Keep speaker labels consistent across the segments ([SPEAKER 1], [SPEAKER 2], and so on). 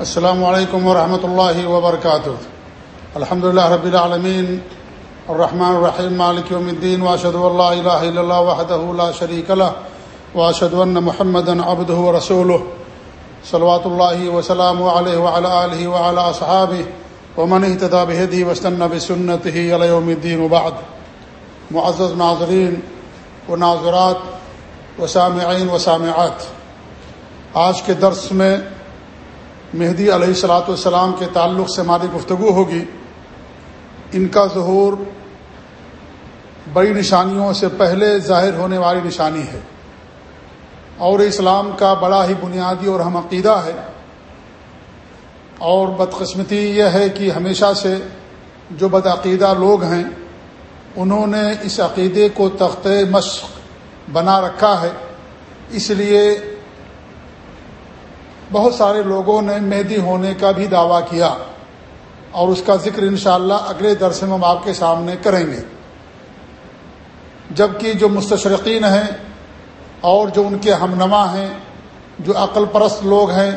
[SPEAKER 1] السلام علیکم ورحمۃ اللہ وبرکاتہ۔ الحمد لله رب العالمین، الرحمن الرحیم، مالک یوم الدین واشهد ان لا اله الا الله وحده لا شريك له واشهد ان محمدا عبده ورسوله صلوات الله وسلامه عليه وعلى اله وعلى اصحابه ومن اهتدى بهديه واستنى بسنته الى يوم الدين وبعد۔ معزز ناظرین و ناظرات و سامعین و سامعات، آج کے درس میں مہدی علیہ السلاۃ والسلام کے تعلق سے ہماری گفتگو ہوگی۔ ان کا ظہور بڑی نشانیوں سے پہلے ظاہر ہونے والی نشانی ہے۔ اور اسلام کا بڑا ہی بنیادی اور ہم عقیدہ ہے۔ اور بدقسمتی یہ ہے کہ ہمیشہ سے جو بدعقیدہ لوگ ہیں، انہوں نے اس عقیدے کو تخت مشق بنا رکھا ہے۔ اس لیے بہت سارے لوگوں نے مہدی ہونے کا بھی دعویٰ کیا اور اس کا ذکر انشاءاللہ اگلے درس میں ہم آپ کے سامنے کریں گے۔ جبکہ جو مستشرقین ہیں اور جو ان کے ہم نما ہیں، جو عقل پرست لوگ ہیں،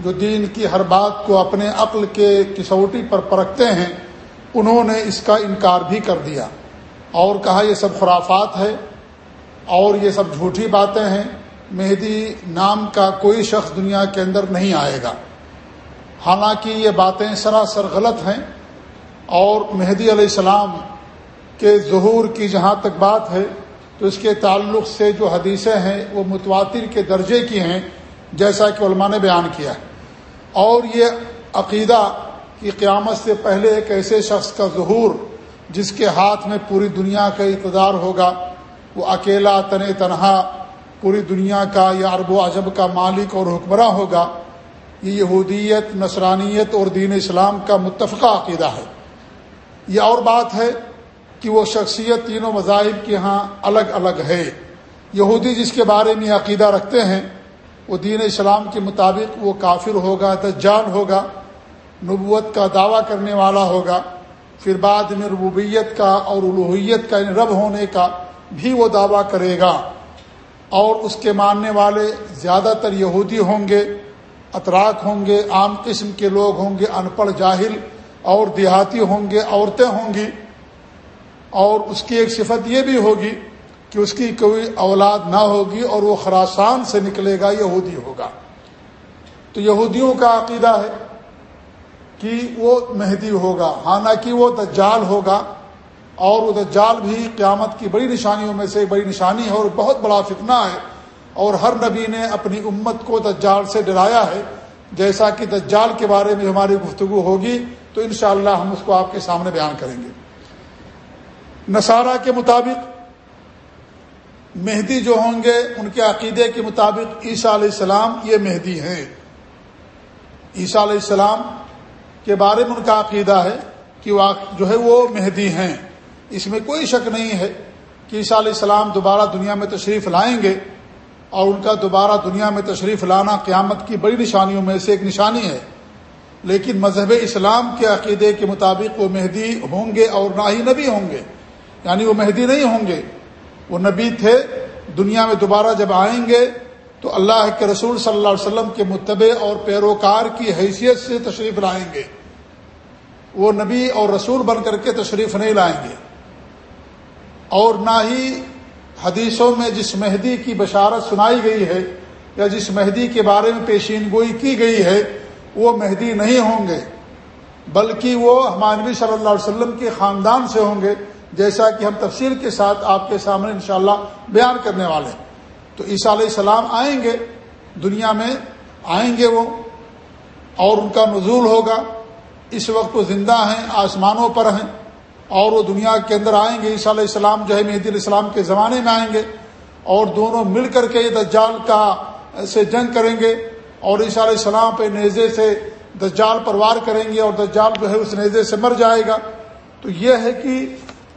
[SPEAKER 1] جو دین کی ہر بات کو اپنے عقل کے کسوٹی پر پرکھتے ہیں، انہوں نے اس کا انکار بھی کر دیا۔ اور کہا یہ سب خرافات ہے اور یہ سب جھوٹی باتیں ہیں۔ مہدی نام کا کوئی شخص دنیا کے اندر نہیں آئے گا۔ حالانکہ یہ باتیں سراسر غلط ہیں اور مہدی علیہ السلام کے ظہور کی جہاں تک بات ہے، تو اس کے تعلق سے جو حدیثیں ہیں، وہ متواتر کے درجے کی ہیں، جیسا کہ علماء نے بیان کیا۔ ہے اور یہ عقیدہ کی قیامت سے پہلے ایک ایسے شخص کا ظہور، جس کے ہاتھ میں پوری دنیا کا اقتدار ہوگا، وہ اکیلا تن تنہا پوری دنیا کا یا عرب و عجب کا مالک اور حکمراں ہوگا، یہ یہودیت، نصرانیت اور دین اسلام کا متفقہ عقیدہ ہے۔ یہ اور بات ہے کہ وہ شخصیت تینوں مذاہب کے ہاں الگ الگ ہے۔ یہودی جس کے بارے میں عقیدہ رکھتے ہیں، وہ دین اسلام کے مطابق وہ کافر ہوگا، دجال ہوگا، نبوت کا دعویٰ کرنے والا ہوگا۔ پھر بعد میں ربوبیت کا اور الوحیت کا یعنی رب ہونے کا بھی وہ دعویٰ کرے گا۔ اور اس کے ماننے والے زیادہ تر یہودی ہوں گے اطراک ہوں گے، عام قسم کے لوگ ہوں گے، ان پڑھ جاہل، اور دیہاتی ہوں گے، عورتیں ہوں گی۔ اور اس کی ایک صفت یہ بھی ہوگی کہ اس کی کوئی اولاد نہ ہوگی اور وہ خراسان سے نکلے گا، یہودی ہوگا۔ تو یہودیوں کا عقیدہ ہے کہ وہ مہدی ہوگا، حالانکہ وہ دجال ہوگا۔ اور وہ دجال بھی قیامت کی بڑی نشانیوں میں سے بڑی نشانی ہے اور بہت بڑا فتنہ ہے اور ہر نبی نے اپنی امت کو دجال سے ڈرایا ہے۔ جیسا کہ دجال کے بارے میں ہماری گفتگو ہوگی تو انشاءاللہ ہم اس کو آپ کے سامنے بیان کریں گے۔ نصارہ کے مطابق مہدی جو ہوں گے، ان کے عقیدے کے مطابق عیسیٰ علیہ السلام یہ مہدی ہیں۔ عیسیٰ علیہ السلام کے بارے میں ان کا عقیدہ ہے کہ وہ جو ہے وہ مہدی ہیں۔ اس میں کوئی شک نہیں ہے کہ عیسیٰ علیہ السلام دوبارہ دنیا میں تشریف لائیں گے اور ان کا دوبارہ دنیا میں تشریف لانا قیامت کی بڑی نشانیوں میں سے ایک نشانی ہے۔ لیکن مذہب اسلام کے عقیدے کے مطابق وہ مہدی ہوں گے اور نہ ہی نبی ہوں گے۔ یعنی وہ مہدی نہیں ہوں گے۔ وہ نبی تھے۔ دنیا میں دوبارہ جب آئیں گے تو اللہ کے رسول صلی اللہ علیہ وسلم کے متبع اور پیروکار کی حیثیت سے تشریف لائیں گے۔ وہ نبی اور رسول بن کر کے تشریف نہیں لائیں گے۔ اور نہ ہی حدیثوں میں جس مہدی کی بشارت سنائی گئی ہے یا جس مہدی کے بارے میں پیشین گوئی کی گئی ہے، وہ مہدی نہیں ہوں گے، بلکہ وہ ہمانوی صلی اللہ علیہ وسلم کے خاندان سے ہوں گے، جیسا کہ ہم تفصیل کے ساتھ آپ کے سامنے انشاءاللہ بیان کرنے والے تو عیسیٰ علیہ السلام آئیں گے، دنیا میں آئیں گے وہ، اور ان کا نزول ہوگا۔ اس وقت وہ زندہ ہیں، آسمانوں پر ہیں۔ اور وہ دنیا کے اندر آئیں گے، عیسیٰ علیہ السلام جو ہے مہدی علیہ السلام کے زمانے میں آئیں گے اور دونوں مل کر کے یہ دجال کا سے جنگ کریں گے اور عیسیٰ علیہ السلام پہ نیزے سے دجال پر وار کریں گے اور دجال جو ہے اس نیزے سے مر جائے گا۔ تو یہ ہے کہ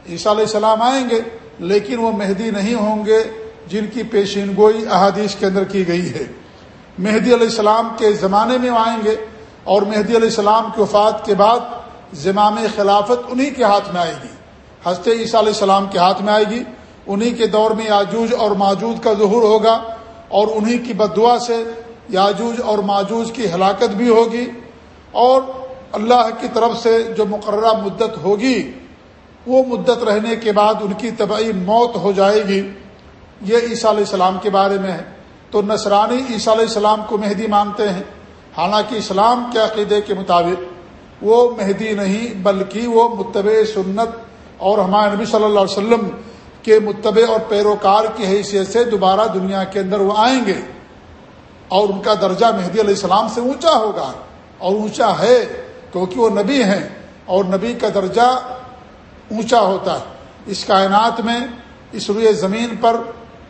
[SPEAKER 1] عیسیٰ علیہ السلام آئیں گے، لیکن وہ مہدی نہیں ہوں گے جن کی پیشین گوئی احادیث کے اندر کی گئی ہے۔ مہدی علیہ السلام کے زمانے میں آئیں گے اور مہدی علیہ السلام کی وفات کے بعد زمام خلافت انہی کے ہاتھ میں آئے گی۔ حضرت عیسیٰ علیہ السلام کے ہاتھ میں آئے گی۔ انہی کے دور میں یاجوج اور ماجوج کا ظہور ہوگا اور انہی کی بدعا سے یاجوج اور ماجوج کی ہلاکت بھی ہوگی اور اللہ کی طرف سے جو مقررہ مدت ہوگی، وہ مدت رہنے کے بعد ان کی طبعی موت ہو جائے گی۔ یہ عیسیٰ علیہ السلام کے بارے میں ہے۔ تو نصرانی عیسیٰ علیہ السلام کو مہدی مانتے ہیں۔ حالانکہ اسلام کے عقیدے کے مطابق وہ مہدی نہیں، بلکہ وہ متبع سنت اور ہمارے نبی صلی اللہ علیہ وسلم کے متبع اور پیروکار کی حیثیت سے دوبارہ دنیا کے اندر وہ آئیں گے۔ اور ان کا درجہ مہدی علیہ السلام سے اونچا ہوگا اور اونچا ہے، کیونکہ وہ نبی ہیں اور نبی کا درجہ اونچا ہوتا ہے۔ اس کائنات میں، اس روئے زمین پر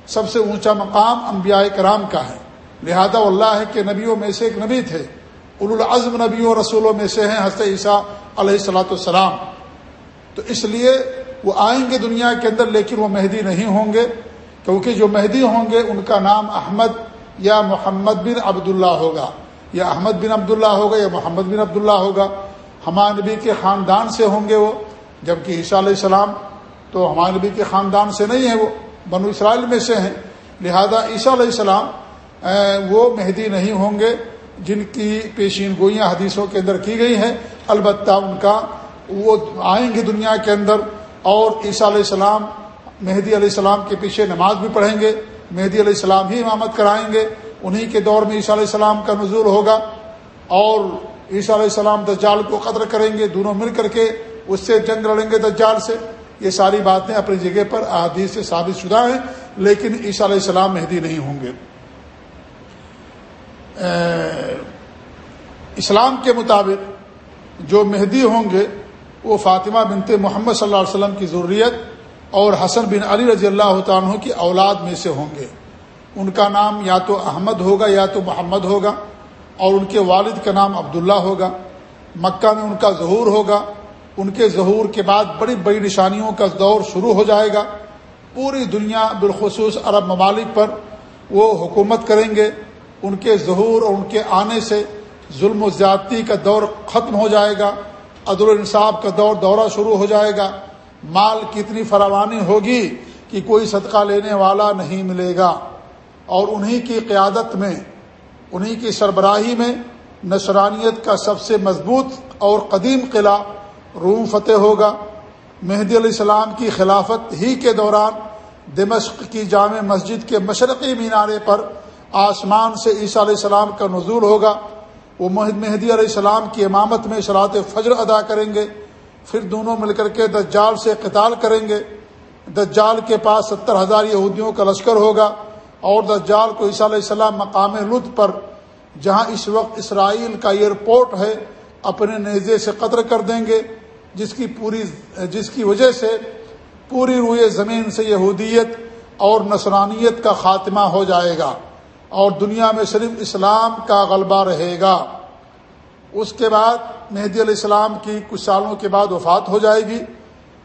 [SPEAKER 1] سب سے اونچا مقام انبیاء کرام کا ہے۔ لہذا اللہ ہے کہ نبیوں میں سے ایک نبی تھے۔ العزم نبیوں رسولوں میں سے ہیں حضرت عیسیٰ علیہ السلاۃ السلام تو اس لیے وہ آئیں گے دنیا کے اندر، لیکن وہ مہدی نہیں ہوں گے، کیونکہ جو مہدی ہوں گے، ان کا نام احمد یا محمد بن عبداللہ ہوگا۔ یا احمد بن عبداللہ ہوگا یا محمد بن عبداللہ ہوگا۔ ہمارے نبی کے خاندان سے ہوں گے وہ، جبکہ عیسیٰ علیہ السلام تو ہمارے نبی کے خاندان سے نہیں ہیں، وہ بنو اسرائیل میں سے ہیں۔ لہذا عیسیٰ علیہ السلام وہ مہدی نہیں ہوں گے۔ جن کی پیشین گوئیاں حدیثوں کے اندر کی گئی ہیں، البتہ ان کا وہ آئیں گے دنیا کے اندر اور عیسیٰ علیہ السلام، مہدی علیہ السلام کے پیچھے نماز بھی پڑھیں گے، مہدی علیہ السلام ہی امامت کرائیں گے، انہی کے دور میں عیسیٰ علیہ السلام کا نزول ہوگا اور عیسیٰ علیہ السلام دجال کو قدر کریں گے، دونوں مل کر کے اس سے جنگ لڑیں گے دجال سے۔ یہ ساری باتیں اپنی جگہ پر احادیث سے ثابت شدہ ہیں، لیکن عیسیٰ علیہ السلام مہدی نہیں ہوں گے۔ اسلام کے مطابق جو مہدی ہوں گے، وہ فاطمہ بنت محمد صلی اللہ علیہ وسلم کی ضروریت اور حسن بن علی رضی اللہ عنہ کی اولاد میں سے ہوں گے۔ ان کا نام یا تو احمد ہوگا یا تو محمد ہوگا اور ان کے والد کا نام عبداللہ ہوگا۔ مکہ میں ان کا ظہور ہوگا۔ ان کے ظہور کے بعد بڑی بڑی نشانیوں کا دور شروع ہو جائے گا۔ پوری دنیا بالخصوص عرب ممالک پر وہ حکومت کریں گے۔ ان کے ظہور اور ان کے آنے سے ظلم و زیادتی کا دور ختم ہو جائے گا، عدل الانصاف کا دور دورہ شروع ہو جائے گا۔ مال کی اتنی فراوانی ہوگی کہ کوئی صدقہ لینے والا نہیں ملے گا۔ اور انہی کی قیادت میں، انہی کی سربراہی میں نصرانیت کا سب سے مضبوط اور قدیم قلعہ روم فتح ہوگا۔ مہدی علیہ السلام کی خلافت ہی کے دوران دمشق کی جامع مسجد کے مشرقی مینارے پر آسمان سے عیسیٰ علیہ السلام کا نزول ہوگا، وہ مہدی علیہ السلام کی امامت میں شراط فجر ادا کریں گے، پھر دونوں مل کر کے دجال سے قتال کریں گے۔ دجال کے پاس ستر ہزار یہودیوں کا لشکر ہوگا اور دجال کو عیسیٰ علیہ السلام مقام لط پر، جہاں اس وقت اسرائیل کا ایئرپورٹ ہے، اپنے نیزے سے قطر کر دیں گے، جس کی پوری جس کی وجہ سے پوری روئے زمین سے یہودیت اور نصرانیت کا خاتمہ ہو جائے گا۔ اور دنیا میں صرف اسلام کا غلبہ رہے گا۔ اس کے بعد مہدی علیہ السلام کی کچھ سالوں کے بعد وفات ہو جائے گی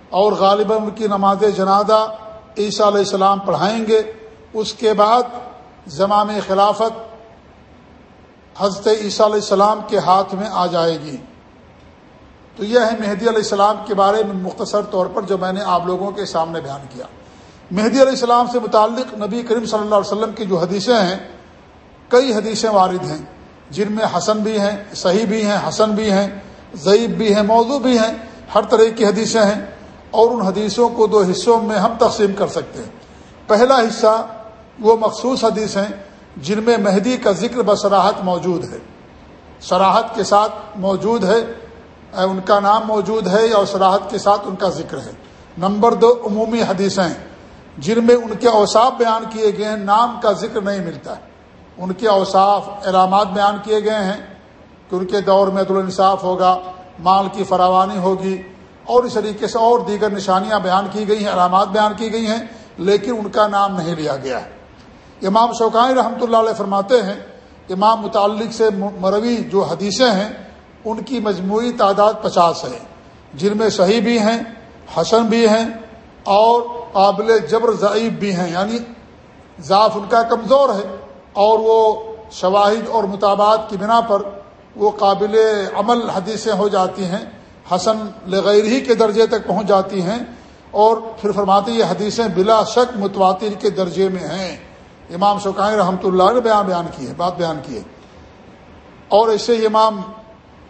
[SPEAKER 1] اور غالباً ان کی نماز جنازہ عیسیٰ علیہ السلام پڑھائیں گے۔ اس کے بعد زمام خلافت حضرت عیسیٰ علیہ السلام کے ہاتھ میں آ جائے گی۔ تو یہ ہے مہدی علیہ السلام کے بارے میں مختصر طور پر جو میں نے آپ لوگوں کے سامنے بیان کیا۔ مہدی علیہ السلام سے متعلق نبی کریم صلی اللہ علیہ وسلم کی جو حدیثیں ہیں کئی حدیثیں وارد ہیں جن میں حسن بھی ہیں، صحیح بھی ہیں، حسن بھی ہیں ضعیب بھی ہیں، موضوع بھی ہیں، ہر طرح کی حدیثیں ہیں اور ان حدیثوں کو دو حصوں میں ہم تقسیم کر سکتے ہیں۔ پہلا حصہ وہ مخصوص حدیث ہیں جن میں مہدی کا ذکر بصراحت موجود ہے۔ سراحت کے ساتھ موجود ہے ان کا نام موجود ہے اور سراحت کے ساتھ ان کا ذکر ہے۔ نمبر دو عمومی حدیثیں جن میں ان کے اوصاف بیان کیے گئے ہیں، نام کا ذکر نہیں ملتا۔ ہے ان کے اوصاف علامات بیان کیے گئے ہیں کہ ان کے دور میں الانصاف ہوگا، مال کی فراوانی ہوگی، اور اس طریقے سے اور دیگر نشانیاں بیان کی گئی ہیں علامات بیان کی گئی ہیں، لیکن ان کا نام نہیں لیا گیا۔ ہے امام شوقانی رحمۃ اللہ علیہ فرماتے ہیں، امام متعلق سے مروی جو حدیثیں ہیں، ان کی مجموعی تعداد پچاس ہے۔ جن میں صحیح بھی ہیں، حسن بھی ہیں، اور قابل جبر ضعیب بھی ہیں۔ یعنی ضعف ان کا کمزور ہے۔ اور وہ شواہد اور مطابعات کی بنا پر وہ قابل عمل حدیثیں ہو جاتی ہیں، حسن لغیر ہی کے درجے تک پہنچ جاتی ہیں اور پھر فرماتے یہ حدیثیں بلا شک متواتر کے درجے میں ہیں۔ امام شوقائن رحمۃ اللہ نے بیان بیان کی ہے، بات بیان کی ہے۔ اور ایسے امام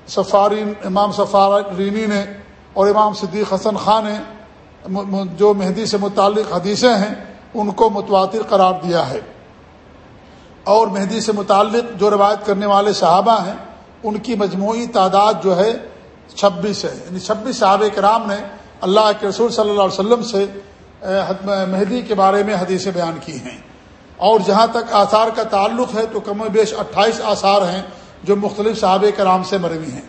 [SPEAKER 1] سفارین امام سفارینی نے اور امام صدیق حسن خان نے جو مہدی سے متعلق حدیثیں ہیں، ان کو متواتر قرار دیا ہے۔ اور مہدی سے متعلق جو روایت کرنے والے صحابہ ہیں، ان کی مجموعی تعداد جو ہے چھبیس ہے۔ یعنی چھبیس صحابہ کرام نے اللہ کے رسول صلی اللہ علیہ وسلم سے مہدی کے بارے میں حدیثیں بیان کی ہیں۔ اور جہاں تک آثار کا تعلق ہے، تو کم و بیش اٹھائیس آثار ہیں جو مختلف صحابہ کرام سے مروی ہیں۔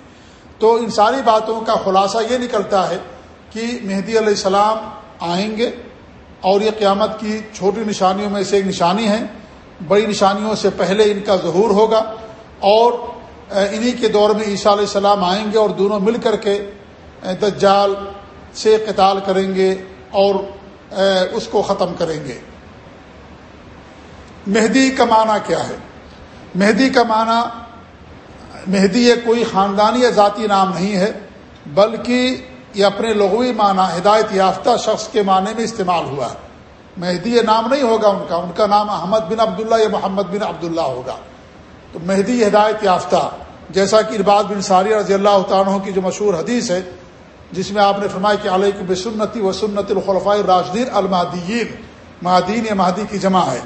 [SPEAKER 1] تو ان ساری باتوں کا خلاصہ یہ نکلتا ہے کہ مہدی علیہ السلام آئیں گے اور یہ قیامت کی چھوٹی نشانیوں میں سے ایک نشانی ہے۔ بڑی نشانیوں سے پہلے ان کا ظہور ہوگا اور انہی کے دور میں عیسیٰ علیہ السلام آئیں گے اور دونوں مل کر کے دجال سے قتال کریں گے اور اس کو ختم کریں گے۔ مہدی کا معنی کیا ہے؟ مہدی کا معنی، مہدی یہ کوئی خاندانی یا ذاتی نام نہیں ہے، بلکہ یہ اپنے لغوی معنی ہدایت یافتہ شخص کے معنی میں استعمال ہوا ہے۔ مہدی یہ نام نہیں ہوگا ان کا۔ ان کا نام احمد بن عبداللہ یا محمد بن عبداللہ ہوگا۔ تو مہدی ہدایت یافتہ، جیسا کہ ارباد بن ساری رضی اللہ عنہ کی جو مشہور حدیث ہے، جس میں آپ نے فرمایا کہ علیہ بے سنتی و سنت الخلفۂ راشدین المادین مہدین یا مہدی کی جمع ہے۔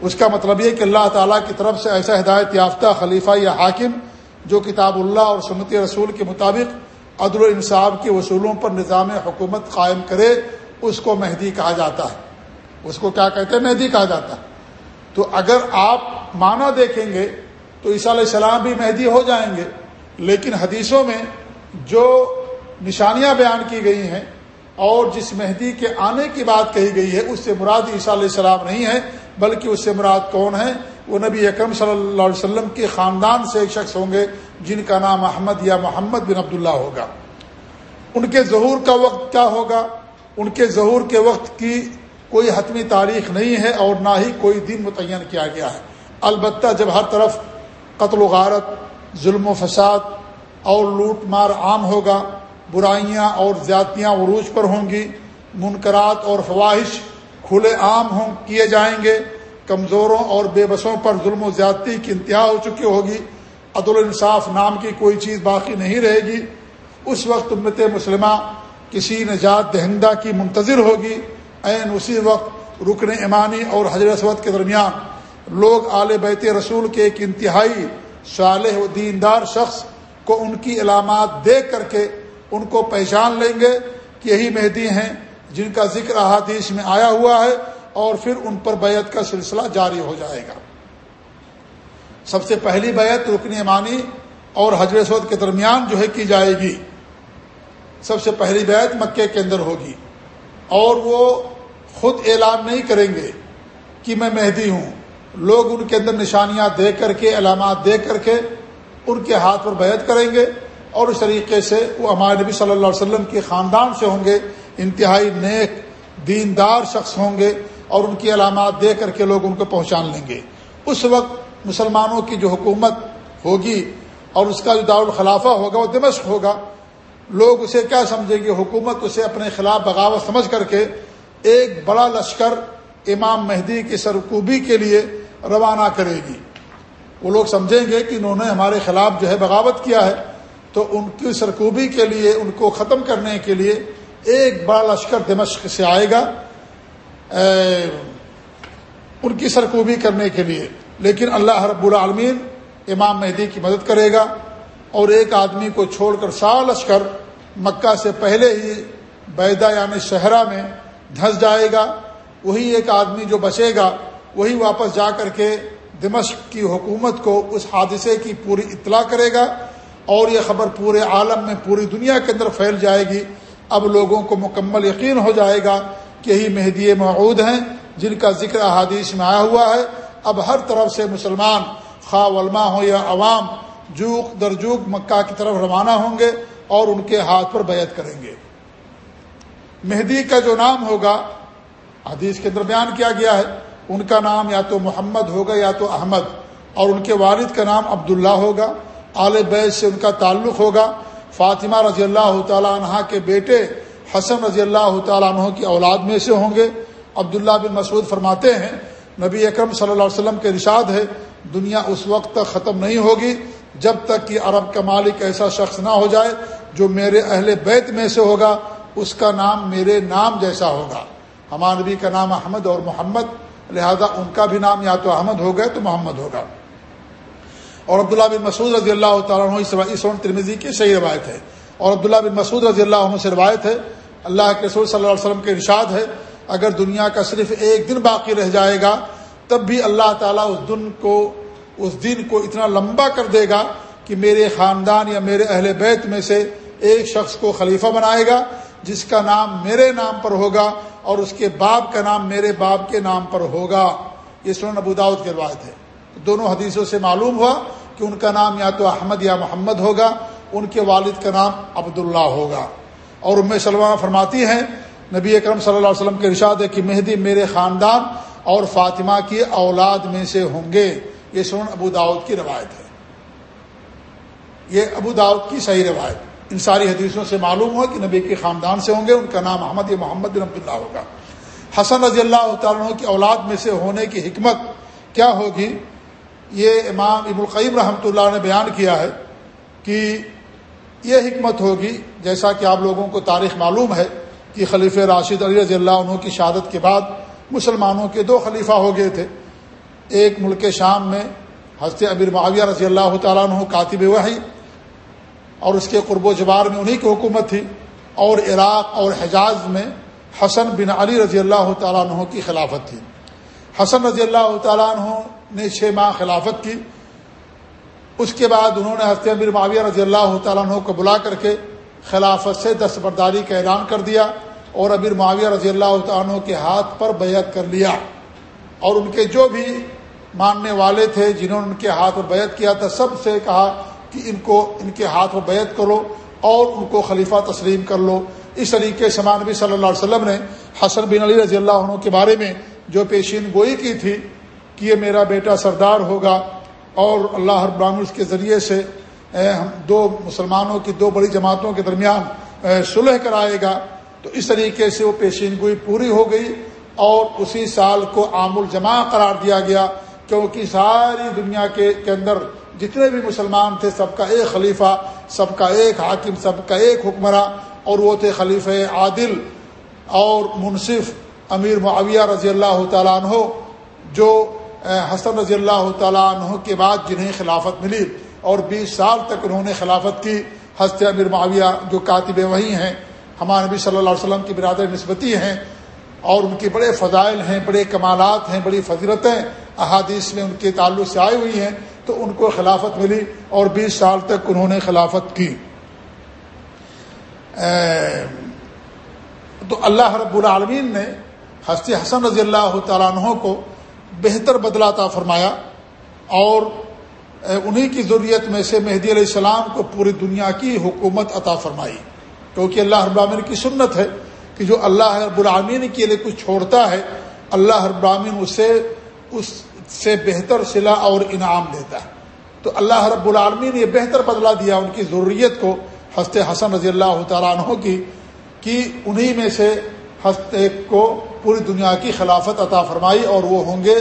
[SPEAKER 1] اس کا مطلب یہ کہ اللہ تعالیٰ کی طرف سے ایسا ہدایت یافتہ خلیفہ یا حاکم جو کتاب اللہ اور سنت رسول کے مطابق عدل و انصاف کے اصولوں پر نظام حکومت قائم کرے، اس کو مہدی کہا جاتا ہے۔ اس کو کیا کہتے ہیں؟ مہدی کہا جاتا۔ ہے تو اگر آپ معنی دیکھیں گے تو عیسیٰ علیہ السلام بھی مہدی ہو جائیں گے۔ لیکن حدیثوں میں جو نشانیاں بیان کی گئی ہیں اور جس مہدی کے آنے کی بات کہی گئی ہے، اس سے مراد عیسیٰ علیہ السلام نہیں ہے، بلکہ اس سے مراد کون ہے وہ نبی اکرم صلی اللہ علیہ وسلم کے خاندان سے ایک شخص ہوں گے جن کا نام احمد یا محمد بن عبداللہ ہوگا۔ ان کے ظہور کا وقت کیا ہوگا؟ ان کے ظہور کے وقت کی کوئی حتمی تاریخ نہیں ہے اور نہ ہی کوئی دن متعین کیا گیا ہے۔ البتہ جب ہر طرف قتل و غارت، ظلم و فساد اور لوٹ مار عام ہوگا، برائیاں اور زیادتیاں عروج پر ہوں گی، منکرات اور خواہش کھلے عام ہوں، کیے جائیں گے، کمزوروں اور بے بسوں پر ظلم و زیادتی کی انتہا ہو چکی ہوگی، عدل انصاف نام کی کوئی چیز باقی نہیں رہے گی۔ اس وقت امت مسلمہ کسی نجات دہندہ کی منتظر ہوگی۔ عین اسی وقت رکن ایمانی اور حضرت اسود کے درمیان لوگ آل بیت رسول کے ایک انتہائی صالح و دیندار شخص کو ان کی علامات دیکھ کر کے ان کو پہچان لیں گے کہ یہی مہدی ہیں جن کا ذکر احادیث میں آیا ہوا ہے اور پھر ان پر بیعت کا سلسلہ جاری ہو جائے گا۔ سب سے پہلی بیعت رکن ایمانی اور حضرت سعود کے درمیان جو ہے کی جائے گی۔ سب سے پہلی بیعت مکے کے اندر ہوگی۔ اور وہ خود اعلان نہیں کریں گے کہ میں مہدی ہوں۔ لوگ ان کے اندر نشانیاں دے کر کے، علامات دے کر کے ان کے ہاتھ پر بیعت کریں گے اور اس طریقے سے وہ ہمارے نبی صلی اللہ علیہ وسلم کے خاندان سے ہوں گے، انتہائی نیک، دیندار شخص ہوں گے اور ان کی علامات دے کر کے لوگ ان کو پہنچان لیں گے۔ اس وقت مسلمانوں کی جو حکومت ہوگی اور اس کا جو دارالخلافہ ہوگا، وہ دمشق ہوگا۔ لوگ اسے کیا سمجھیں گے؟ حکومت اسے اپنے خلاف بغاوت سمجھ کر کے ایک بڑا لشکر امام مہدی کی سرکوبی کے لیے روانہ کرے گی۔ وہ لوگ سمجھیں گے کہ انہوں نے ہمارے خلاف جو ہے بغاوت کیا ہے، تو ان کی سرکوبی کے لیے، ان کو ختم کرنے کے لیے ایک بڑا لشکر دمشق سے آئے گا ان کی سرکوبی کرنے کے لیے۔ لیکن اللہ رب العالمین امام مہدی کی مدد کرے گا۔ اور ایک آدمی کو چھوڑ کر سا لشکر مکہ سے پہلے ہی بیدا یعنی شہرہ میں دھنس جائے گا، وہی ایک آدمی جو بچے گا، وہی واپس جا کر کے دمشق کی حکومت کو اس حادثے کی پوری اطلاع کرے گا اور یہ خبر پورے عالم میں پوری دنیا کے اندر پھیل جائے گی۔ اب لوگوں کو مکمل یقین ہو جائے گا کہ یہی مہدی معود ہیں جن کا ذکر احادیث میں آیا ہوا ہے۔ اب ہر طرف سے مسلمان خواہ علماء ہو یا عوام جوک در جوک مکہ کی طرف روانہ ہوں گے اور ان کے ہاتھ پر بیعت کریں گے۔ مہدی کا جو نام ہوگا، حدیث کے اندر بیان کیا گیا ہے، ان کا نام یا تو محمد ہوگا یا تو احمد، اور ان کے والد کا نام عبداللہ ہوگا۔ آل بیت سے ان کا تعلق ہوگا۔ فاطمہ رضی اللہ تعالیٰ عنہ کے بیٹے حسن رضی اللہ تعالیٰ عنہ کی اولاد میں سے ہوں گے۔ عبداللہ بن مسعود فرماتے ہیں، نبی اکرم صلی اللہ علیہ وسلم کے رشاد ہے، دنیا اس وقت تک ختم نہیں ہوگی۔ جب تک کہ عرب کا مالک ایسا شخص نہ ہو جائے جو میرے اہل بیت میں سے ہوگا، اس کا نام میرے نام جیسا ہوگا۔ ہمارے نبی کا نام احمد اور محمد، لہذا ان کا بھی نام یا تو احمد ہو گئے تو محمد ہوگا۔ اور عبداللہ بن مسعود رضی اللہ تعالیٰ عنہ ترمیزی کی صحیح روایت ہے۔ اور عبداللہ بن مسعود رضی اللہ عنہ سے روایت ہے، اللہ کے رسول صلی اللہ علیہ وسلم کے ارشاد ہے، اگر دنیا کا صرف ایک دن باقی رہ جائے گا، تب بھی اللہ تعالیٰ اس دن کو اس دن کو اتنا لمبا کر دے گا کہ میرے خاندان یا میرے اہل بیت میں سے ایک شخص کو خلیفہ بنائے گا، جس کا نام میرے نام پر ہوگا اور اس کے باپ کا نام میرے باپ کے نام پر ہوگا۔ یہ سن ابوداؤد کی روایت ہے۔ دونوں حدیثوں سے معلوم ہوا کہ ان کا نام یا تو احمد یا محمد ہوگا، ان کے والد کا نام عبداللہ ہوگا۔ اور ام سلمہ فرماتی ہیں، نبی اکرم صلی اللہ علیہ وسلم کے ارشاد ہے کہ مہدی میرے خاندان اور فاطمہ کی اولاد میں سے ہوں گے۔ یہ سن ابو داود کی روایت ہے۔ یہ ابو داود کی صحیح روایت۔ ان ساری حدیثوں سے معلوم ہو کہ نبی کے خاندان سے ہوں گے، ان کا نام احمد محمد بن عبداللہ ہوگا۔ حسن رضی اللہ تعالیٰ کی اولاد میں سے ہونے کی حکمت کیا ہوگی؟ یہ امام اب القیم رحمۃ اللہ نے بیان کیا ہے کہ یہ حکمت ہوگی، جیسا کہ آپ لوگوں کو تاریخ معلوم ہے کہ خلیف راشد علی رضی اللہ عنہ کی شہادت کے بعد مسلمانوں کے دو خلیفہ ہو گئے تھے۔ ایک ملک شام میں حضرت ابیر معاویہ رضی اللہ تعالیٰ عنہ کاتب وحی اور اس کے قرب و جبار میں انہی کی حکومت تھی اور عراق اور حجاز میں حسن بن علی رضی اللہ تعالیٰ عنہ کی خلافت تھی۔ حسن رضی اللہ تعالیٰ عنہ نے چھ ماہ خلافت کی۔ اس کے بعد انہوں نے حضرت امیر معاویہ رضی اللہ تعالیٰ عنہ کو بلا کر کے خلافت سے دستبرداری کا اعلان کر دیا اور ابیر معاویہ رضی اللہ تعالیٰ عنہ کے ہاتھ پر بیعت کر لیا اور ان کے جو بھی ماننے والے تھے جنہوں نے ان کے ہاتھ پر بیعت کیا تھا، سب سے کہا کہ ان کو ان کے ہاتھ پر بیعت کرو اور ان کو خلیفہ تسلیم کر لو۔ اس طریقے سے نبی صلی اللہ علیہ وسلم نے حسن بن علی رضی اللہ عنہ کے بارے میں جو پیشین گوئی کی تھی کہ یہ میرا بیٹا سردار ہوگا اور اللہ ہر اس کے ذریعے سے دو مسلمانوں کی دو بڑی جماعتوں کے درمیان صلح کرائے گا۔ تو اس طریقے سے وہ پیشین گوئی پوری ہو گئی اور اسی سال کو عام الجماع قرار دیا گیا۔ کیونکہ ساری دنیا کے کے اندر جتنے بھی مسلمان تھے، سب کا ایک خلیفہ، سب کا ایک حاکم، سب کا ایک حکمراں، اور وہ تھے خلیفہ عادل اور منصف امیر معاویہ رضی اللہ تعالیٰ عنہ، جو حسن رضی اللہ تعالیٰ عنہ کے بعد جنہیں خلافت ملی۔ اور بیس سال تک انہوں نے خلافت کی۔ حضرت امیر معاویہ جو کاتب وہی ہیں، ہمارے نبی صلی اللہ علیہ وسلم کی برادر نسبتی ہیں، اور ان کے بڑے فضائل ہیں، بڑے کمالات ہیں، بڑی فضیرتیں احادیث میں ان کے تعلق سے آئی ہوئی ہیں تو ان کو خلافت ملی اور بیس سال تک انہوں نے خلافت کی۔ تو اللہ رب العالمین نے ہستی حسن رضی اللہ تعالیٰ عنہ کو بہتر بدلاتا فرمایا اور انہی کی ضروریت میں سے مہدی علیہ السلام کو پوری دنیا کی حکومت عطا فرمائی۔ کیونکہ اللہ رب العالمین کی سنت ہے کہ جو اللہ رب العامین کے لیے کچھ چھوڑتا ہے، اللہ رب العامین اسے، اس سے بہتر صلاح اور انعام دیتا ہے۔ تو اللہ رب العالمین نے یہ بہتر بدلا دیا ان کی ضروریت کو ہست حسن رضی اللہ تعالیٰ عنہ کی، کہ انہی میں سے ہست کو پوری دنیا کی خلافت عطا فرمائی اور وہ ہوں گے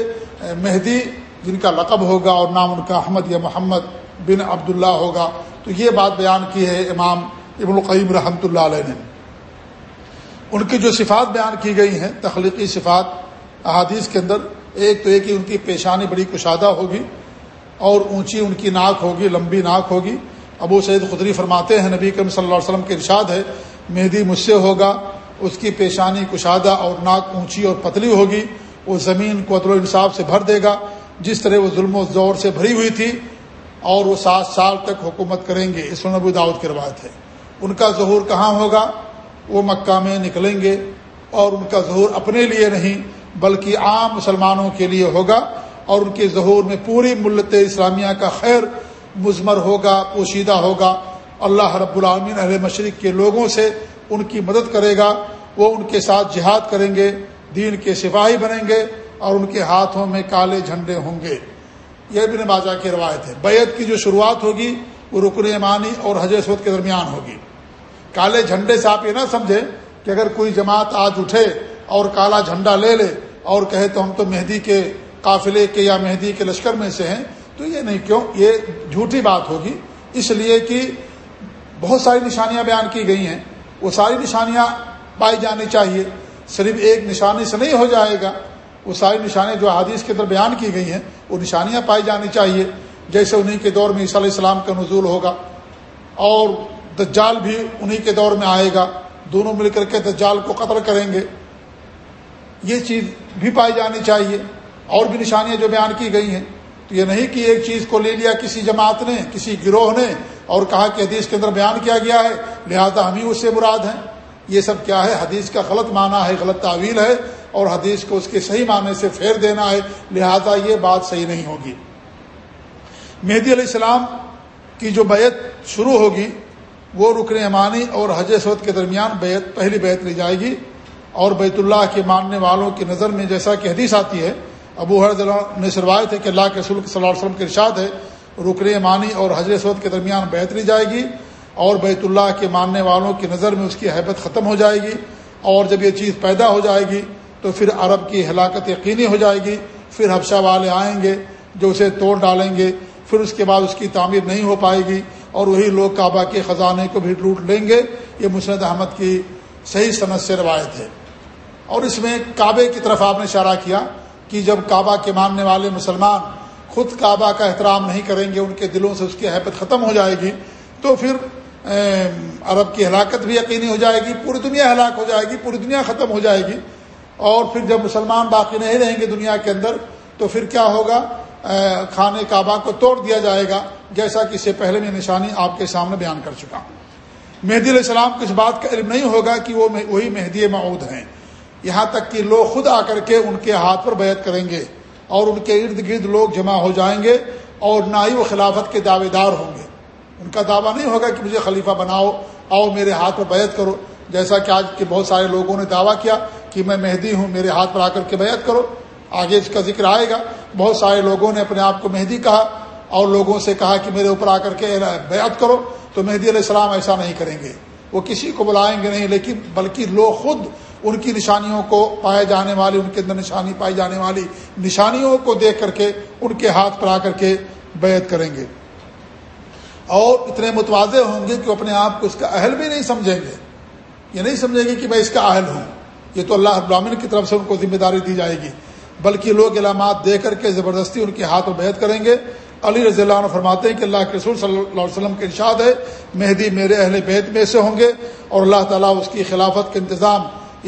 [SPEAKER 1] مہدی، جن کا لقب ہوگا اور نام ان کا احمد یا محمد بن عبداللہ ہوگا۔ تو یہ بات بیان کی ہے امام ابن القیم رحمۃ اللہ علیہ نے۔ ان کی جو صفات بیان کی گئی ہیں، تخلیقی صفات، احادیث کے اندر ایک تو ایک ہی ان کی پیشانی بڑی کشادہ ہوگی اور اونچی ان کی ناک ہوگی، لمبی ناک ہوگی۔ ابو سعید خدری فرماتے ہیں، نبی کرم صلی اللہ علیہ وسلم کے ارشاد ہے، مہدی مجھ سے ہوگا، اس کی پیشانی کشادہ اور ناک اونچی اور پتلی ہوگی، وہ زمین کو عدل و انصاف سے بھر دے گا۔ جس طرح وہ ظلم و زور سے بھری ہوئی تھی اور وہ سات سال تک حکومت کریں گے، اس نبو دعوت کی روایت ہے۔ ان کا ظہور کہاں ہوگا؟ وہ مکہ میں نکلیں گے اور ان کا ظہور اپنے لیے نہیں بلکہ عام مسلمانوں کے لیے ہوگا اور ان کے ظہور میں پوری ملت اسلامیہ کا خیر مضمر ہوگا، پوشیدہ ہوگا۔ اللہ رب العالمین اہل مشرق کے لوگوں سے ان کی مدد کرے گا، وہ ان کے ساتھ جہاد کریں گے، دین کے سپاہی بنیں گے اور ان کے ہاتھوں میں کالے جھنڈے ہوں گے۔ یہ بھی نمازہ کی روایت ہے۔ بیت کی جو شروعات ہوگی، وہ رکن ایمانی اور حجرت کے درمیان ہوگی۔ کالے جھنڈے سے آپ یہ نہ سمجھیں کہ اگر کوئی جماعت آج اٹھے اور کالا جھنڈا لے لے اور کہے تو ہم تو مہدی کے قافلے کے یا مہدی کے لشکر میں سے ہیں، تو یہ نہیں، کیوں؟ یہ جھوٹی بات ہوگی۔ اس لیے کہ بہت ساری نشانیاں بیان کی گئی ہیں۔ وہ ساری نشانیاں پائی جانی چاہیے۔ صرف ایک نشانی سے نہیں ہو جائے گا۔ وہ ساری نشانیاں جو حادیث کے اندر بیان کی گئی ہیں، وہ نشانیاں پائی جانی چاہیے۔ جیسے انہیں کے دور میں عیسیٰ علیہ السلام کا نزول ہوگا، اور دجال بھی انہیں کے دور میں آئے گا۔ دونوں مل کر کے دجال کو قتل کریں گے۔ یہ چیز بھی پائی جانی چاہیے اور بھی نشانیاں جو بیان کی گئی ہیں۔ تو یہ نہیں کہ ایک چیز کو لے لیا کسی جماعت نے، کسی گروہ نے اور کہا کہ حدیث کے اندر بیان کیا گیا ہے، لہذا ہم ہی اس سے مراد ہیں۔ یہ سب کیا ہے؟ حدیث کا غلط معنی ہے، غلط تعویل ہے اور حدیث کو اس کے صحیح معنی سے پھیر دینا ہے، لہذا یہ بات صحیح نہیں ہوگی۔ مہدی علیہ السلام کی جو بیعت شروع ہوگی، وہ رکن امانی اور حج سعود کے درمیان بیعت، پہلی بیعت لی جائے گی۔ اور بیت اللہ کے ماننے والوں کی نظر میں جیسا کہ حدیث آتی ہے، ابو حرض نے سروایت ہے کہ اللہ کے رسول صلی اللہ علیہ وسلم کے ارشاد ہے، رکن امانی اور حضر سعود کے درمیان بیعت لی جائے گی اور بیت اللہ کے ماننے والوں کی نظر میں اس کی حیبت ختم ہو جائے گی اور جب یہ چیز پیدا ہو جائے گی تو پھر عرب کی ہلاکت یقینی ہو جائے گی، پھر حفشہ والے آئیں گے جو اسے توڑ ڈالیں گے، پھر اس کے بعد اس کی تعمیر نہیں ہو پائے گی اور وہی لوگ کعبہ کے خزانے کو بھی لوٹ لیں گے۔ یہ مسند احمد کی صحیح صنعت سے روایت ہے۔ اور اس میں کعبے کی طرف آپ نے اشارہ کیا کہ جب کعبہ کے ماننے والے مسلمان خود کعبہ کا احترام نہیں کریں گے، ان کے دلوں سے اس کی حیبت ختم ہو جائے گی، تو پھر عرب کی ہلاکت بھی یقینی ہو جائے گی، پوری دنیا ہلاک ہو جائے گی، پوری دنیا ختم ہو جائے گی۔ اور پھر جب مسلمان باقی نہیں رہیں گے دنیا کے اندر، تو پھر کیا ہوگا؟ خانے کعبہ کو توڑ دیا جائے گا، جیسا کہ اس سے پہلے میں نشانی آپ کے سامنے بیان کر چکا مہدی علیہ السلام کو اس بات کا علم نہیں ہوگا کہ وہ وہی مہدی معود ہیں۔ یہاں تک کہ لوگ خود آ کر کے ان کے ہاتھ پر بیعت کریں گے اور ان کے ارد گرد لوگ جمع ہو جائیں گے اور نہ ہی وہ خلافت کے دعوے دار ہوں گے۔ ان کا دعویٰ نہیں ہوگا کہ مجھے خلیفہ بناؤ، آؤ میرے ہاتھ پر بیعت کرو۔ جیسا کہ آج کے بہت سارے لوگوں نے دعویٰ کیا کہ میں مہدی ہوں، میرے ہاتھ پر آ کر کے بیعت کرو۔ آگے اس کا ذکر آئے گا۔ بہت سارے لوگوں نے اپنے آپ کو مہدی کہا اور لوگوں سے کہا کہ میرے اوپر آ کر کے بیعت کرو۔ تو مہدی علیہ السلام ایسا نہیں کریں گے۔ وہ کسی کو بلائیں گے نہیں، لیکن بلکہ لوگ خود ان کی نشانیوں کو پائے جانے والی، ان کے اندر نشانی پائی جانے والی نشانیوں کو دیکھ کر کے ان کے ہاتھ پر آ کر کے بیعت کریں گے۔ اور اتنے متوازے ہوں گے کہ وہ اپنے آپ کو اس کا اہل بھی نہیں سمجھیں گے۔ یہ نہیں سمجھیں گے کہ میں اس کا اہل ہوں۔ یہ تو اللہ ابراہین کی طرف سے ان کو ذمہ داری دی جائے گی۔ بلکہ لوگ علامات دے کر کے زبردستی ان کے ہاتھ میں بیعت کریں گے۔ علی رضی اللہ عنہ فرماتے ہیں کہ اللہ کے رسول صلی اللہ علیہ وسلم کے ارشاد ہے، مہدی میرے اہل بیت میں سے ہوں گے اور اللہ تعالیٰ اس کی خلافت کا انتظام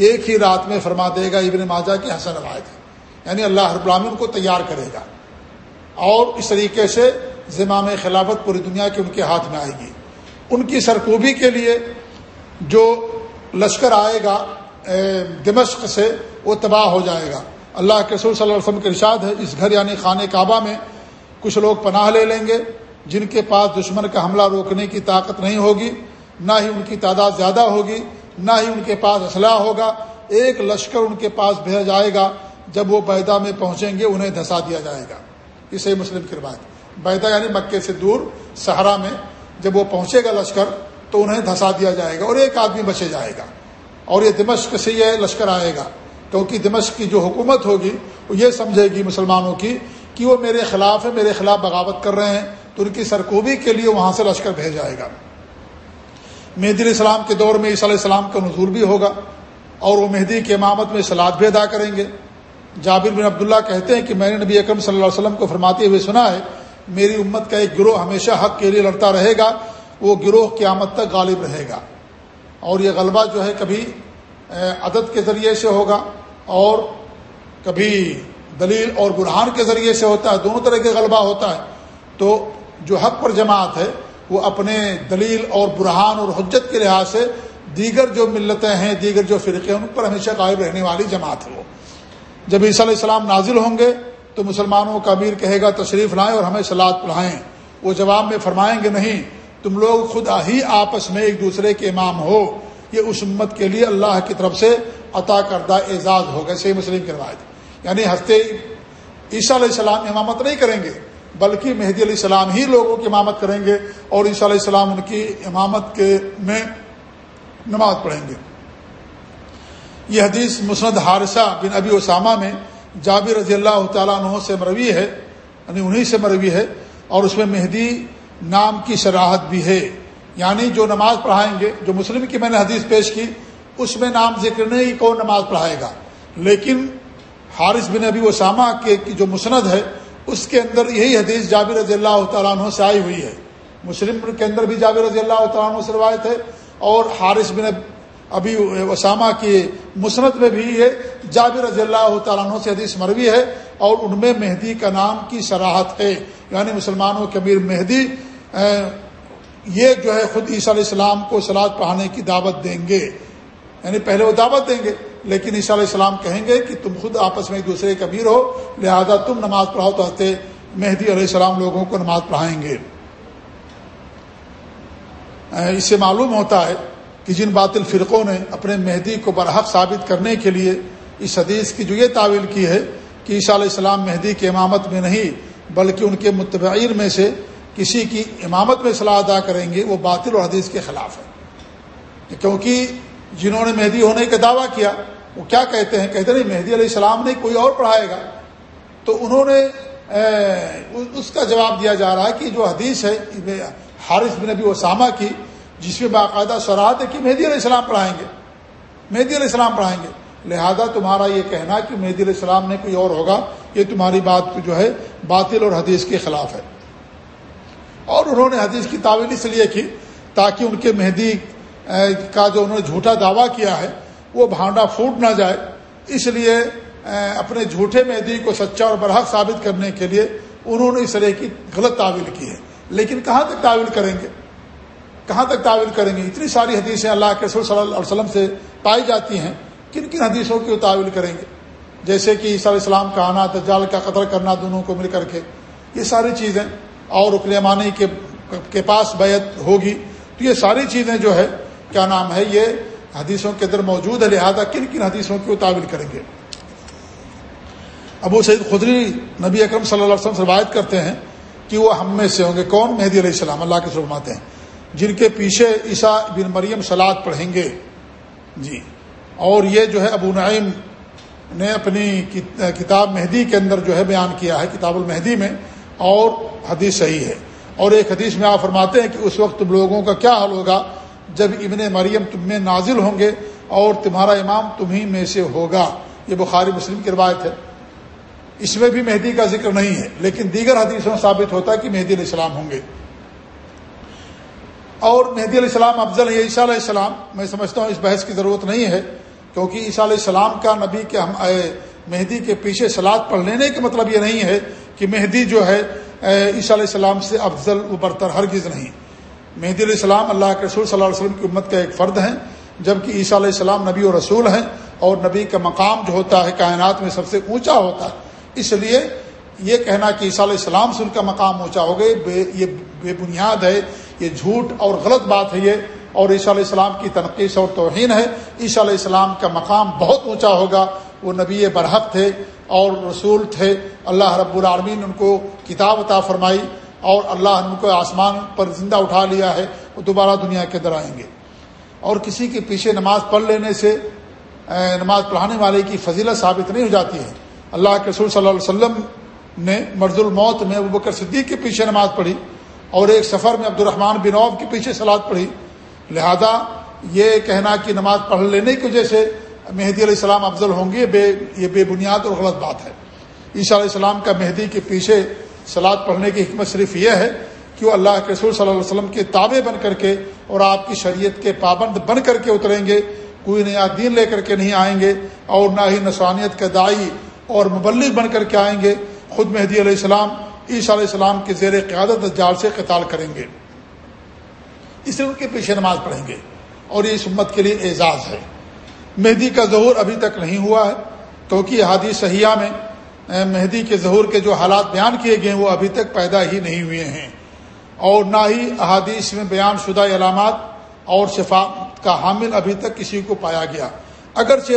[SPEAKER 1] ایک ہی رات میں فرما دے گا ابن ماجہ کی حسن روایت ہے۔ یعنی اللہ ہر ان کو تیار کرے گا۔ اور اس طریقے سے زمام خلافت پوری دنیا کے ان کے ہاتھ میں آئے گی۔ ان کی سرکوبی کے لیے جو لشکر آئے گا دمشق سے، وہ تباہ ہو جائے گا۔ اللہ کے رسول صلی اللہ علیہ وسلم کے ارشاد ہے، اس گھر یعنی خانہ کعبہ میں کچھ لوگ پناہ لے لیں گے، جن کے پاس دشمن کا حملہ روکنے کی طاقت نہیں ہوگی، نہ ہی ان کی تعداد زیادہ ہوگی۔ نہ ہی ان کے پاس اسلحہ ہوگا، ایک لشکر ان کے پاس بھیجا جائے گا، جب وہ بیدا میں پہنچیں گے، انہیں دھسا دیا جائے گا۔ اسے مسلم کی روایت۔ بیدا یعنی مکے سے دور سہارا میں جب وہ پہنچے گا لشکر، تو انہیں دھسا دیا جائے گا اور ایک آدمی بچے جائے گا۔ اور یہ دمشق سے یہ لشکر آئے گا۔ کیونکہ دمشق کی جو حکومت ہوگی، وہ یہ سمجھے گی مسلمانوں کی کہ وہ میرے خلاف ہے، میرے خلاف بغاوت کر رہے ہیں تو ان کی سرکوبی کے لیے وہاں سے لشکر بھیج جائے گا۔ مہدی علیہ السلام کے دور میں عیسیٰ علیہ السلام کا نظور بھی ہوگا اور وہ مہدی کی امامت میں سلاد بھی ادا کریں گے۔ جابر بن عبداللہ کہتے ہیں کہ میں نے نبی اکرم صلی اللہ علیہ وسلم کو فرماتے ہوئے سنا ہے، میری امت کا ایک گروہ ہمیشہ حق کے لیے لڑتا رہے گا، وہ گروہ قیامت تک غالب رہے گا۔ اور یہ غلبہ جو ہے کبھی عدد کے ذریعے سے ہوگا اور کبھی دلیل اور برہان کے ذریعے سے ہوتا ہے، دونوں طرح کے غلبہ ہوتا ہے۔ تو جو حق پر جماعت ہے وہ اپنے دلیل اور برہان اور حجت کے لحاظ سے دیگر جو ملتیں ہیں، دیگر جو فرقے ہیں، ان پر ہمیشہ قائم رہنے والی جماعت ہے وہ۔ جب عیسیٰ علیہ السلام نازل ہوں گے تو مسلمانوں کا امیر کہے گا، تشریف لائیں اور ہمیں سلاد پڑھائیں وہ جواب میں فرمائیں گے، نہیں، تم لوگ خدا ہی آپس میں ایک دوسرے کے امام ہو۔ یہ اس امت کے لیے اللہ کی طرف سے عطا کردہ اعزاز ہوگا۔ صحیح مسلم کی روایت۔ یعنی ہنستے عیسیٰ علیہ السلام امامت نہیں کریں گے۔ بلکہ مہدی علیہ السلام ہی لوگوں کی امامت کریں گے اور عیسیٰ علیہ السلام ان کی امامت کے میں نماز پڑھیں گے۔ یہ حدیث مسند حارثہ بن ابی اسامہ میں جابر رضی اللہ تعالیٰ عنہ سے مروی ہے یعنی انہی سے مروی ہے، اور اس میں مہدی نام کی شراحت بھی ہے۔ یعنی جو نماز پڑھائیں گے، جو مسلم کی میں نے حدیث پیش کی، اس میں نام ذکر نہیں کون نماز پڑھائے گا۔ لیکن حارث بن ابی اسامہ کے جو مسند ہے اس کے اندر یہی حدیث جابر رضی اللہ تعالیٰ عنہ سے آئی ہوئی ہے۔ مسلم کے اندر بھی جابر رضی اللہ تعالیٰ عنہ سے روایت ہے اور حارث بن ابھی اسامہ کی مسند میں بھی یہ جابر رضی اللہ تعالیٰ عنہ سے حدیث مروی ہے اور ان میں مہدی کا نام کی سراحت ہے۔ یعنی مسلمانوں کے امیر مہدی یہ جو ہے خود عیسیٰ علیہ السلام کو سلاد پڑھانے کی دعوت دیں گے۔ یعنی پہلے وہ دعوت دیں گے۔ لیکن عیسیٰ علیہ السلام کہیں گے کہ تم خود آپس میں ایک دوسرے کے امیر ہو، لہذا تم نماز پڑھاؤ تو ہنستے مہدی علیہ السلام لوگوں کو نماز پڑھائیں گے۔ اس سے معلوم ہوتا ہے کہ جن باطل فرقوں نے اپنے مہدی کو برحق ثابت کرنے کے لیے اس حدیث کی جو یہ تعویل کی ہے کہ عیسیٰ علیہ السلام مہدی کی امامت میں نہیں، بلکہ ان کے متبعین میں سے کسی کی امامت میں صلاح ادا کریں گے، وہ باطل اور حدیث کے خلاف ہے۔ کیونکہ جنہوں نے مہدی ہونے کا دعویٰ کیا، وہ کیا کہتے ہیں؟ کہتے نہیں، مہدی علیہ السلام نہیں کوئی اور پڑھائے گا۔ تو انہوں نے اس کا جواب دیا جا رہا ہے کہ جو حدیث ہے حارث بن نبی اسامہ کی، جس میں باقاعدہ سرحد ہے کہ مہدی علیہ السلام پڑھائیں گے۔ مہدی علیہ السلام پڑھائیں گے۔ لہذا تمہارا یہ کہنا کہ مہدی علیہ السلام نے کوئی اور ہوگا، یہ تمہاری بات جو ہے، باطل اور حدیث کے خلاف ہے۔ اور انہوں نے حدیث کی تعویل اس لیے کی تاکہ ان کے مہدی کا جو انہوں نے جھوٹا دعویٰ کیا ہے، وہ بھانڈا پھوٹ نہ جائے۔ اس لیے اپنے جھوٹے مہدی کو سچا اور برحق ثابت کرنے کے لیے انہوں نے اس طرح کی غلط تعویل کی ہے۔ لیکن کہاں تک تعویل کریں گے؟ کہاں تک تعویل کریں گے؟ اتنی ساری حدیثیں اللہ کے رسول صلی اللہ علیہ وسلم سے پائی جاتی ہیں۔ کن کن حدیثوں کی وہ تعویل کریں گے؟ جیسے کہ عیسیٰ علیہ السلام کا آنا تجال کا قتل کرنا، دونوں کو مل کر کے۔ یہ ساری چیزیں، اور رکن مانی کے کے پاس بیعت ہوگی۔ تو یہ ساری چیزیں جو ہے کیا نام ہے یہ حدیثوں کے اندر موجود ہے، لہذا کن کن حدیثوں کی وہ تعویل کریں گے؟ ابو سعید خدری نبی اکرم صلی اللہ علیہ وسلم سے روایت کرتے ہیں کہ وہ ہم میں سے ہوں گے۔ کون؟ مہدی علیہ السلام، اللہ کے سرماتے ہیں۔ جن کے پیچھے عیسیٰ بن مریم سلاد پڑھیں گے۔ جی۔ اور یہ جو ہے ابو نعیم نے اپنی کتاب مہدی کے اندر جو ہے بیان کیا ہے، کتاب المہدی میں، اور حدیث صحیح ہے۔ اور ایک حدیث میں آپ فرماتے ہیں کہ اس وقت تم لوگوں کا کیا حل ہوگا؟ جب ابن مریم تم میں نازل ہوں گے اور تمہارا امام تمہیں میں سے ہوگا۔ یہ بخاری مسلم کی روایت ہے۔ اس میں بھی مہدی کا ذکر نہیں ہے، لیکن دیگر حدیثوں میں ثابت ہوتا ہے کہ مہدی علیہ السلام ہوں گے۔ اور مہدی علیہ السلام افضل ہے عیسیٰ علیہ السلام، میں سمجھتا ہوں اس بحث کی ضرورت نہیں ہے، کیونکہ عیسیٰ علیہ السلام کا نبی کے ہم مہدی کے پیچھے سلاد پڑھ لینے کا مطلب یہ نہیں ہے کہ مہدی جو ہے عیسیٰ علیہ السلام سے افضل و برتر ہرگز نہیں۔ مہدی علیہ السلام اللہ کے رسول صلی اللہ علیہ وسلم کی امت کا ایک فرد ہیں، جبکہ عیسیٰ علیہ السلام نبی و رسول ہیں اور نبی کا مقام جو ہوتا ہے کائنات میں سب سے اونچا ہوتا ہے۔ اس لیے یہ کہنا کہ عیسیٰ علیہ السلام سے ان کا مقام اونچا ہو گئے یہ بے بنیاد ہے، یہ جھوٹ اور غلط بات ہے یہ۔ اور عیسیٰ علیہ السلام کی تنقید اور توہین ہے۔ عیسیٰ علیہ السلام کا مقام بہت اونچا ہوگا، وہ نبی برحق تھے اور رسول تھے۔ اللہ رب العالمین ان کو کتاب عطا فرمائی۔ اور اللہ ان کو آسمان پر زندہ اٹھا لیا ہے، وہ دوبارہ دنیا کے اندر آئیں گے۔ اور کسی کے پیچھے نماز پڑھ لینے سے نماز پڑھانے والے کی فضیلت ثابت نہیں ہو جاتی ہے۔ اللہ کے رسول صلی اللہ علیہ وسلم نے مرض الموت میں ابو بکر صدیق کے پیچھے نماز پڑھی اور ایک سفر میں عبد الرحمٰن بن عوف کے پیچھے سلاد پڑھی۔ لہذا یہ کہنا کہ نماز پڑھ لینے کی وجہ سے مہدی علیہ السلام افضل ہوں گے بے، یہ بے بنیاد اور غلط بات ہے۔ عیسیٰ علیہ السلام کا مہدی کے پیچھے سلاد پڑھنے کی حکمت صرف یہ ہے کہ وہ اللہ کے رسول صلی اللہ علیہ وسلم کے تابع بن کر کے اور آپ کی شریعت کے پابند بن کر کے اتریں گے، کوئی نیا دین لے کر کے نہیں آئیں گے اور نہ ہی نسوانیت کے دائی اور مبلغ بن کر کے آئیں گے۔ خود مہدی علیہ السلام، عیسیٰ علیہ السلام کے زیر قیادت جال سے قتال کریں گے۔ اس لیے ان کے پیچھے نماز پڑھیں گے اور یہ اس امت کے لیے اعزاز ہے۔ مہدی کا ظہور ابھی تک نہیں ہوا ہے، کیونکہ حادی سیاح میں مہدی کے ظہور کے جو حالات بیان کیے گئے وہ ابھی تک پیدا ہی نہیں ہوئے ہیں۔ اور نہ ہی احادیث میں بیان شدہ علامات اور شفاعت کا حامل ابھی تک کسی کو پایا گیا۔ اگرچہ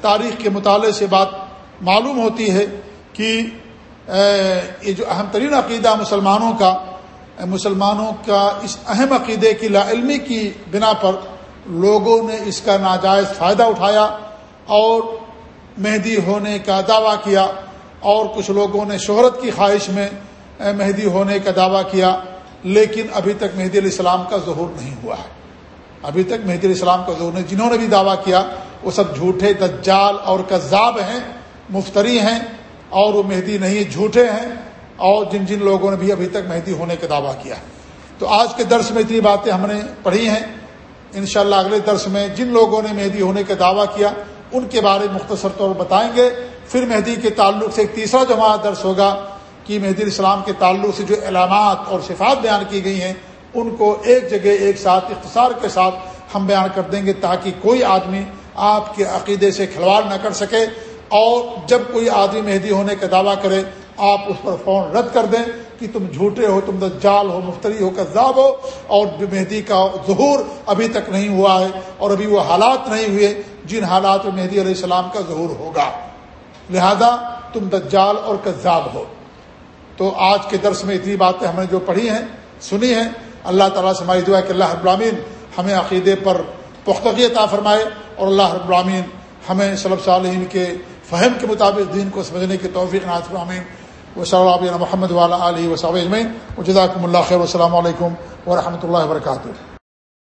[SPEAKER 1] تاریخ کے مطالعے سے بات معلوم ہوتی ہے کہ یہ جو اہم ترین عقیدہ مسلمانوں کا مسلمانوں کا اس اہم عقیدے کی لا علمی کی بنا پر لوگوں نے اس کا ناجائز فائدہ اٹھایا اور مہدی ہونے کا دعویٰ کیا۔ اور کچھ لوگوں نے شہرت کی خواہش میں مہدی ہونے کا دعویٰ کیا، لیکن ابھی تک مہدی علیہ السلام کا ظہور نہیں ہوا ہے۔ ابھی تک مہدی علیہ السلام کا ظہور نہیں، جنہوں نے بھی دعویٰ کیا، وہ سب جھوٹے دجال اور کذاب ہیں، مفتری ہیں، اور وہ مہدی نہیں، جھوٹے ہیں، اور جن جن لوگوں نے بھی ابھی تک مہدی ہونے کا دعویٰ کیا۔ تو آج کے درس میں اتنی باتیں ہم نے پڑھی ہیں۔ انشاءاللہ اگلے درس میں جن لوگوں نے مہدی ہونے کا دعویٰ کیا، ان کے بارے میں مختصر طور بتائیں گے۔ پھر مہدی کے تعلق سے ایک تیسرا جو ہمارا درس ہوگا کہ مہدی السلام کے تعلق سے جو علامات اور صفات بیان کی گئی ہیں، ان کو ایک جگہ ایک ساتھ اختصار کے ساتھ ہم بیان کر دیں گے تاکہ کوئی آدمی آپ کے عقیدے سے کھلواڑ نہ کر سکے اور جب کوئی آدمی مہدی ہونے کا دعویٰ کرے، آپ اس پر فون رد کر دیں کہ تم جھوٹے ہو، تم دجال ہو، مفتری ہو، کذاب ہو اور مہدی کا ظہور ابھی تک نہیں ہوا ہے اور ابھی وہ حالات نہیں ہوئے، جن حالات میں مہدی علیہ السلام کا ظہور ہوگا۔ لہذا تم دجال اور کذاب ہو۔ تو آج کے درس میں اتنی باتیں ہم نے جو پڑھی ہیں، سنی ہیں، اللہ تعالیٰ سے ہماری دعا کہ اللہ ابرامین ہمیں عقیدے پر پختگی عطا فرمائے اور اللہ ابرامین ہمیں صلب صالحین کے فہم کے مطابق دین کو سمجھنے کی توفیق ناز فرامین و صلی محمد والا علیہ وصاب اجمین و اللہ خیر۔ السلام علیکم ورحمۃ اللہ وبرکاتہ۔